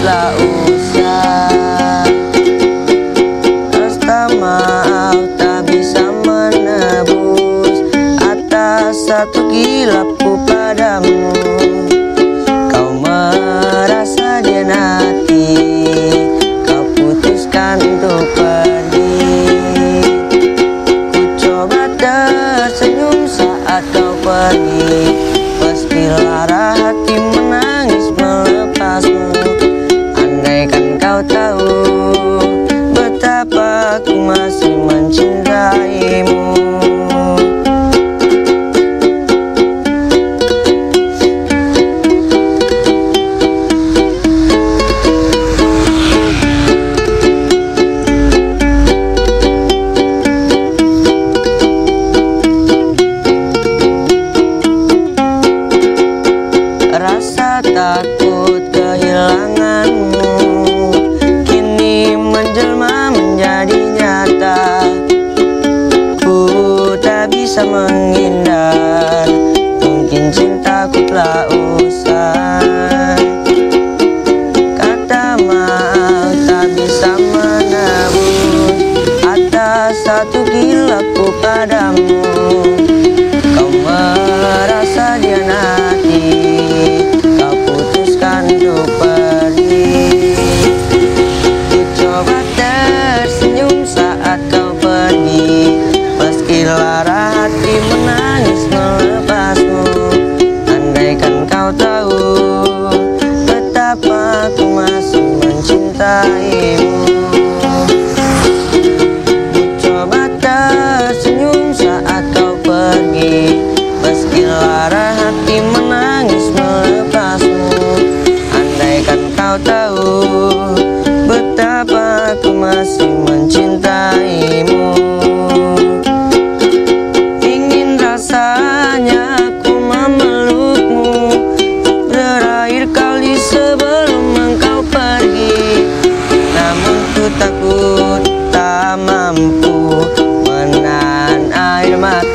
telah usah maaf tak bisa menebus Atas satu kilapku padamu. Kau merasa dia nanti Kau putuskan untuk pergi. Ku coba tersenyum saat kau pergi lara hati menangis aku masih mencintaimu. Rasa takut kehilanganmu đàn Dilarang hati menangis melepasmu. Andaikan kau tahu Betapa aku masih mencintaimu. Ingin rasanya aku memelukmu. Terakhir kali sebelum engkau pergi. Namun ku takut tak mampu menahan air mata.